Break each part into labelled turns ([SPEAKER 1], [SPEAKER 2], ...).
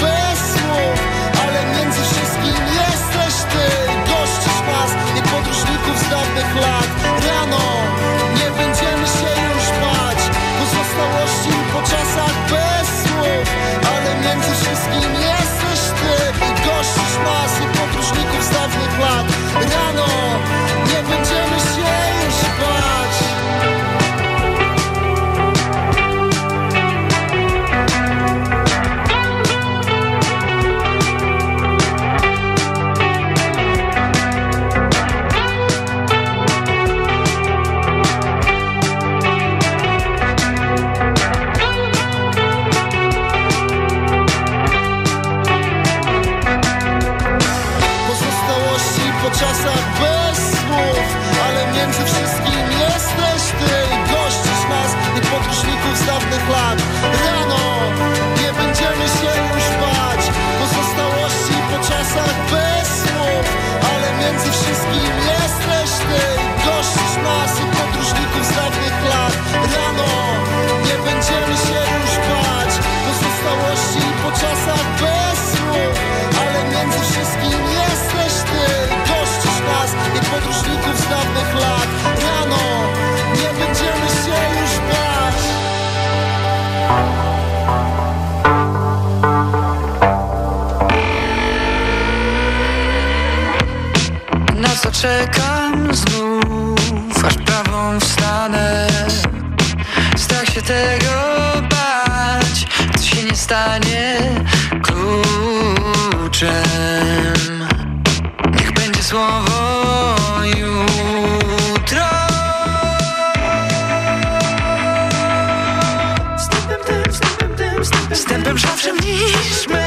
[SPEAKER 1] bez słów Ale między wszystkim jesteś ty. Gościsz nas, jak
[SPEAKER 2] podróżników z dawnych lat. Rano nie będziemy się już bać Pozostałości po czasach bez słów Ale między wszystkim jesteś ty. Gościsz nas, jak podróżników z dawnych lat. czekam znów, aż prawą wstanę. Strach się tego bać, co się nie stanie kluczem. Niech będzie słowo jutro. Wstępem tym, wstępem tym, wstępem, wstępem szafszem niż my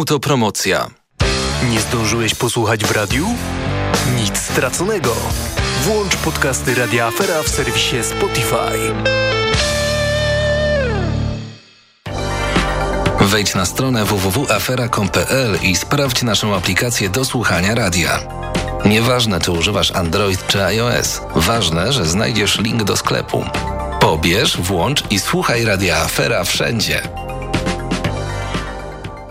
[SPEAKER 3] Autopromocja.
[SPEAKER 4] Nie zdążyłeś posłuchać w radiu? Nic straconego. Włącz podcasty Radia Afera w serwisie Spotify.
[SPEAKER 3] Wejdź na stronę www.afera.com.pl i sprawdź naszą aplikację do słuchania radia. Nieważne, czy używasz Android czy iOS, ważne, że znajdziesz link do sklepu. Pobierz, włącz i słuchaj radia Afera wszędzie.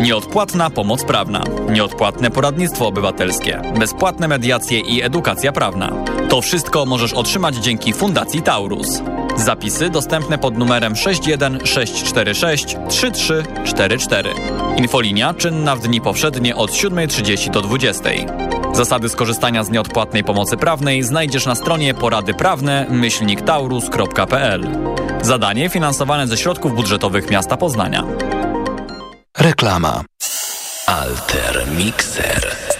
[SPEAKER 5] Nieodpłatna pomoc prawna, nieodpłatne poradnictwo obywatelskie, bezpłatne mediacje i edukacja prawna. To wszystko możesz otrzymać dzięki Fundacji Taurus. Zapisy dostępne pod numerem 61646 3344. Infolinia czynna w dni powszednie od 7.30 do 20.00. Zasady skorzystania z nieodpłatnej pomocy prawnej znajdziesz na stronie poradyprawne myślniktaurus.pl. Zadanie finansowane ze środków budżetowych miasta Poznania.
[SPEAKER 3] Reklama. Alter Mixer.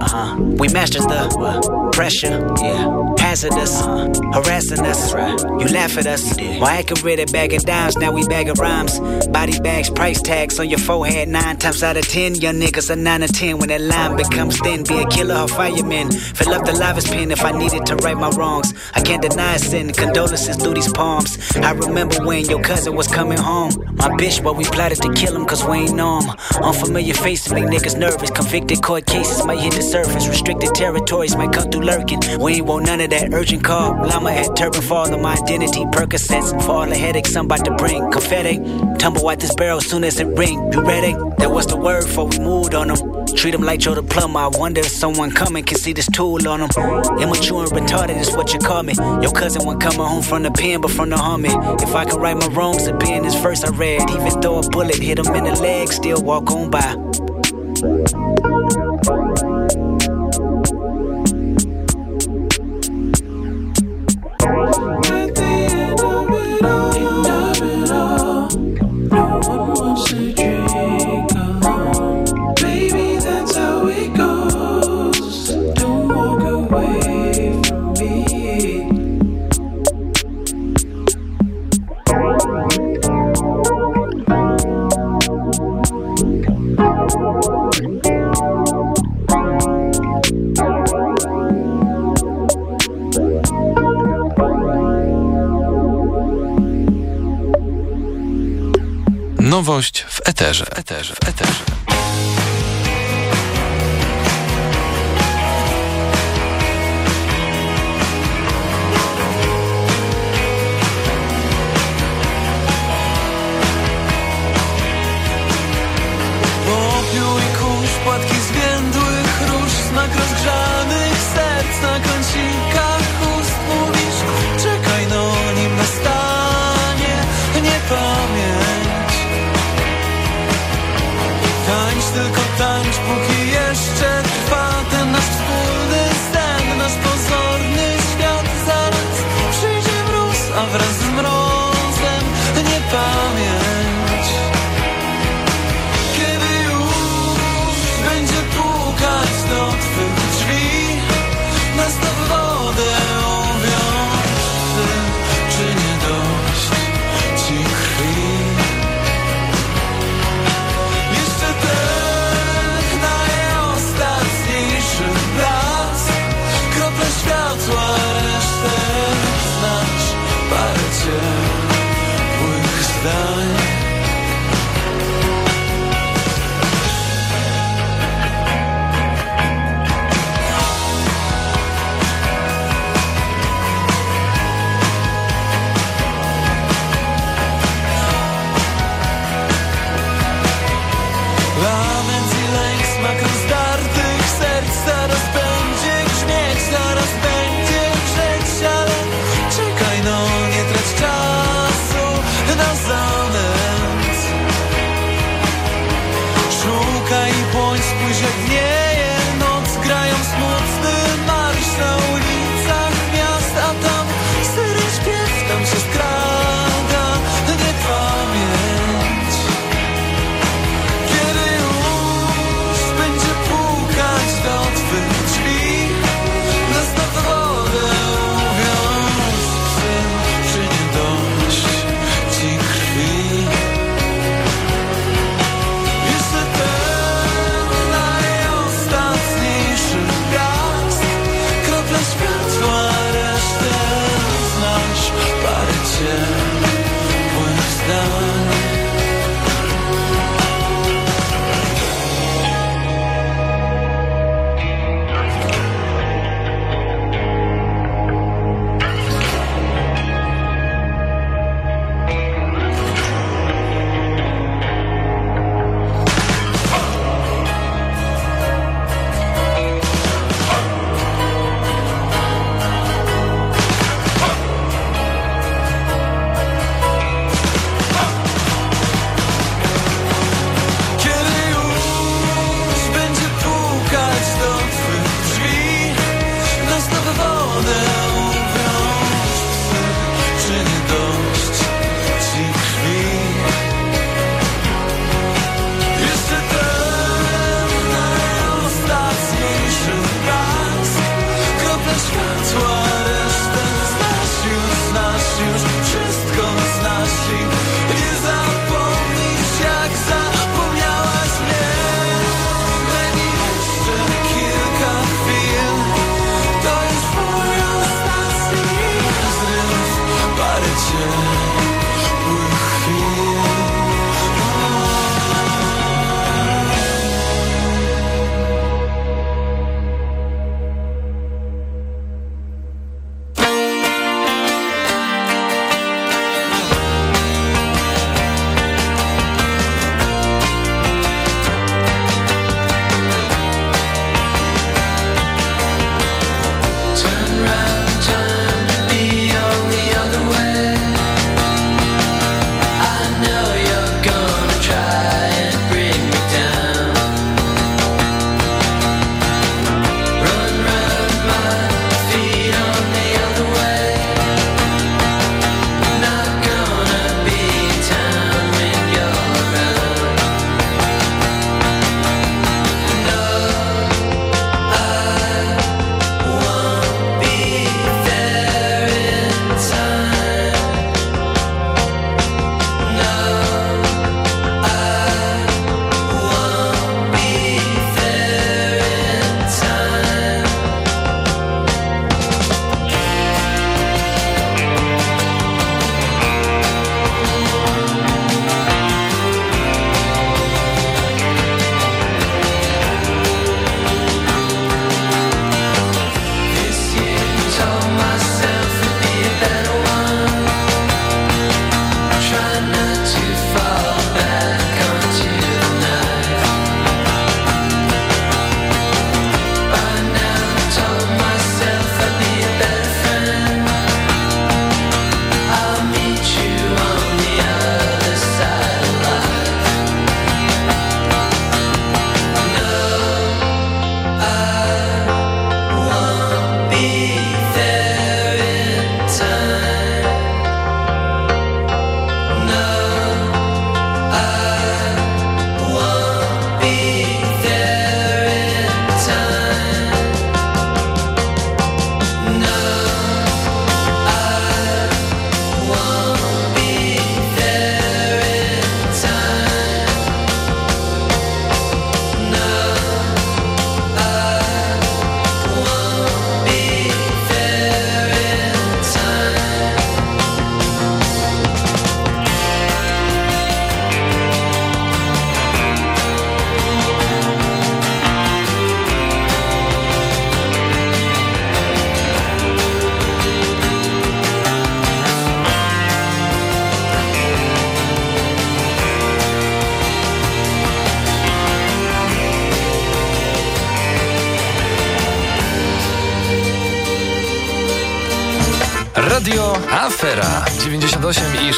[SPEAKER 6] Uh huh. We masters the pressure. Yeah hazardous, harassing us. You laugh at us, why accurate at bag of dimes? Now we bag of rhymes, body bags, price tags on your forehead. Nine times out of ten, young niggas are nine or ten. When that line becomes thin, be a killer or fireman. Fill up the livest pen if I needed to right my wrongs. I can't deny a sin, condolences through these palms. I remember when your cousin was coming home. My bitch, but we plotted to kill him cause we ain't know him. Unfamiliar faces make niggas nervous. Convicted court cases might hit the surface. Restricted territories might come through lurking. We ain't want none of that urgent call. Llama at turban fall on my identity. Percocets for all the headaches I'm about to bring. Confetti, tumble out this barrel soon as it ring. You ready? That was the word for we moved on them. Treat them like Joe the plumber. I wonder if someone coming can see this tool on them. Immature and retarded is what you call me. Your cousin went coming home from the pen, but from the army. If I could right my wrongs, be in this verse I read. Even though a bullet hit him in the leg, still walk on by.
[SPEAKER 3] Eterze. Eterze. Eterze.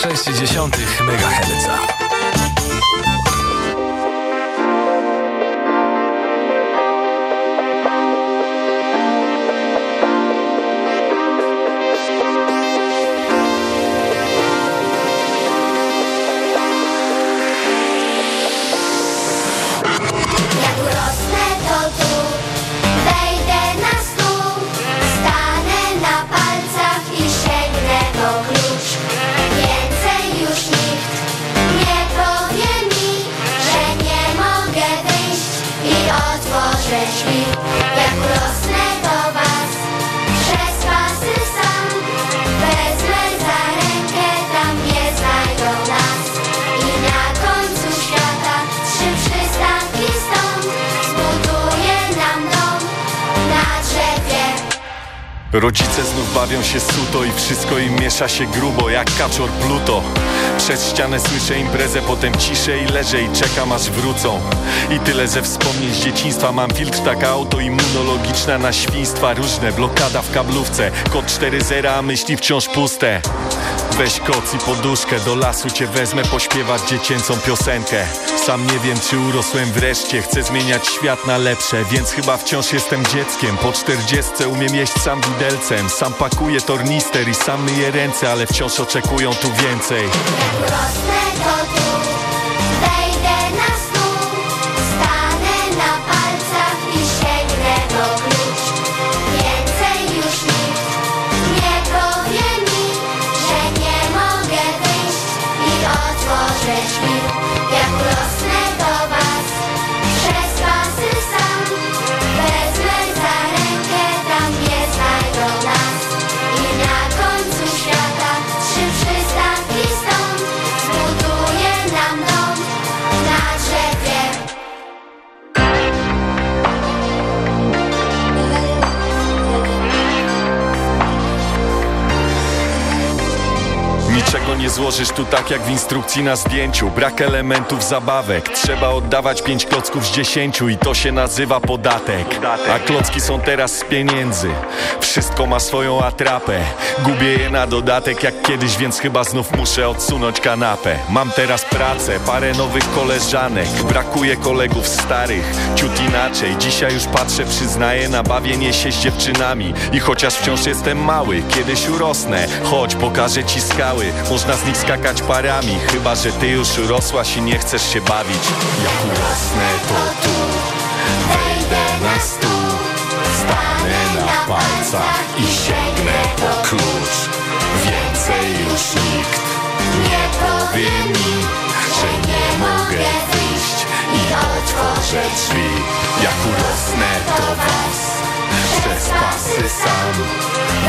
[SPEAKER 7] 98,6 MHz.
[SPEAKER 8] Wszystko im miesza się grubo jak kaczor Pluto. Przez ścianę słyszę imprezę, potem ciszę i leżę i czekam aż wrócą. I tyle ze wspomnień z dzieciństwa. Mam filtr taka autoimmunologiczna na świństwa. Różne, blokada w kablówce. Kod 4.0, a myśli wciąż puste Weź koc i poduszkę, do lasu cię wezmę pośpiewać dziecięcą piosenkę. Sam nie wiem czy urosłem wreszcie, chcę zmieniać świat na lepsze Więc chyba wciąż jestem dzieckiem, po czterdziestce umiem jeść sam widelcem Sam pakuję tornister i sam myję ręce, ale wciąż oczekują tu więcej.
[SPEAKER 9] Rosnę to tu
[SPEAKER 8] nie złożysz tu tak jak w instrukcji na zdjęciu. Brak elementów zabawek Trzeba oddawać pięć klocków z dziesięciu I to się nazywa podatek. A klocki są teraz z pieniędzy. Wszystko ma swoją atrapę. Gubię je na dodatek jak kiedyś Więc chyba znów muszę odsunąć kanapę. Mam teraz pracę, parę nowych koleżanek. Brakuje kolegów starych Ciut inaczej, dzisiaj już patrzę Przyznaję na bawienie się z dziewczynami. I chociaż wciąż jestem mały Kiedyś urosnę. Chodź, pokażę ci skały. Można z nich skakać parami Chyba, że ty już urosłaś i nie chcesz się bawić. Jak urosnę to tu. Wejdę na stół Stanę na palcach i sięgnę po klucz. Więcej już nikt nie powie mi Że nie mogę wyjść i otworzę drzwi. Jak urosnę to was przez pasy sam.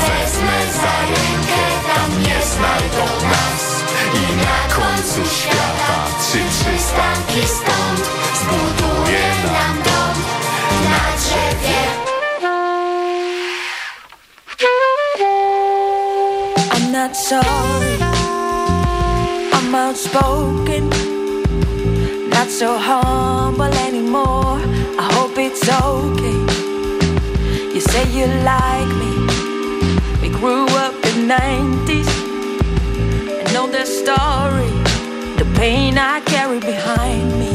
[SPEAKER 8] Wezmę za rękę, tam nie znajdą nas. I na końcu świata trzy przystanki stąd Zbuduję nam dom na drzewie.
[SPEAKER 2] I'm not sorry. I'm outspoken. Not so humble anymore. I hope it's okay say you like me. We grew up in 90s. I know the story, the pain I carry behind me.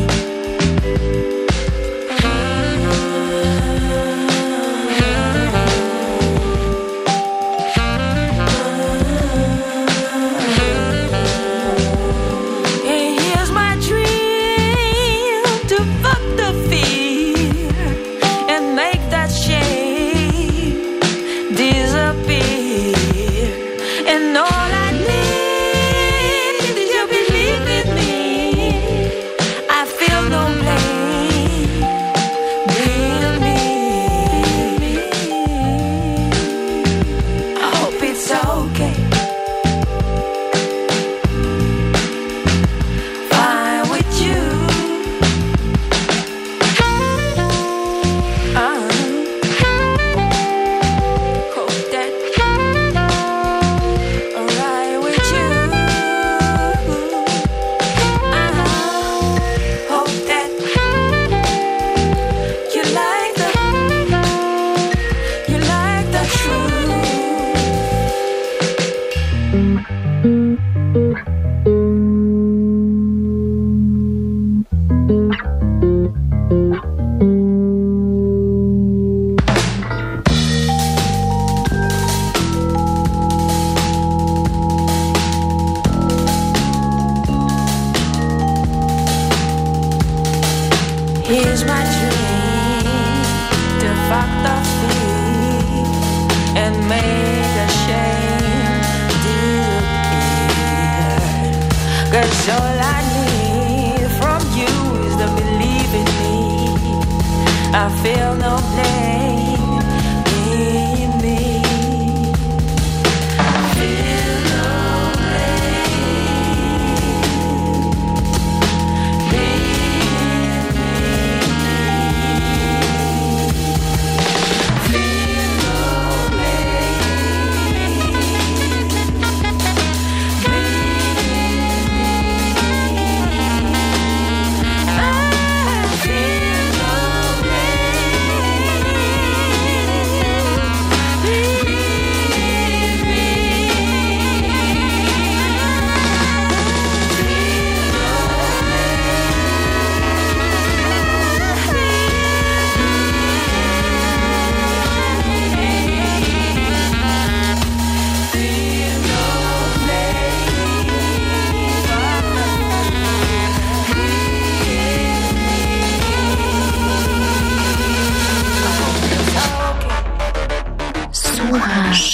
[SPEAKER 7] Кураж.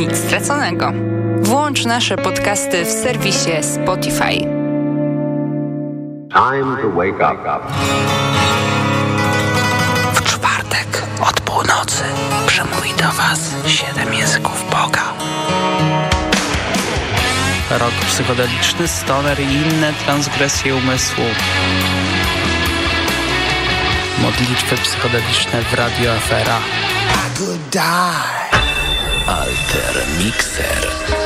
[SPEAKER 10] Nic straconego. Włącz nasze podcasty w serwisie Spotify.
[SPEAKER 11] Time to wake up.
[SPEAKER 6] W czwartek od północy przemówi do Was siedem języków Boga.
[SPEAKER 12] Rok psychodeliczny, stoner i inne transgresje umysłu. Modlitwy psychodeliczne w Radio Afera.
[SPEAKER 6] Alter Mixer.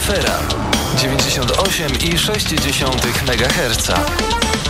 [SPEAKER 13] Afera 98,6 MHz.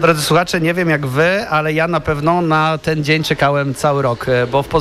[SPEAKER 11] Drodzy słuchacze, nie wiem jak wy, ale ja na pewno na ten dzień czekałem cały rok, e, bo w Poznaniu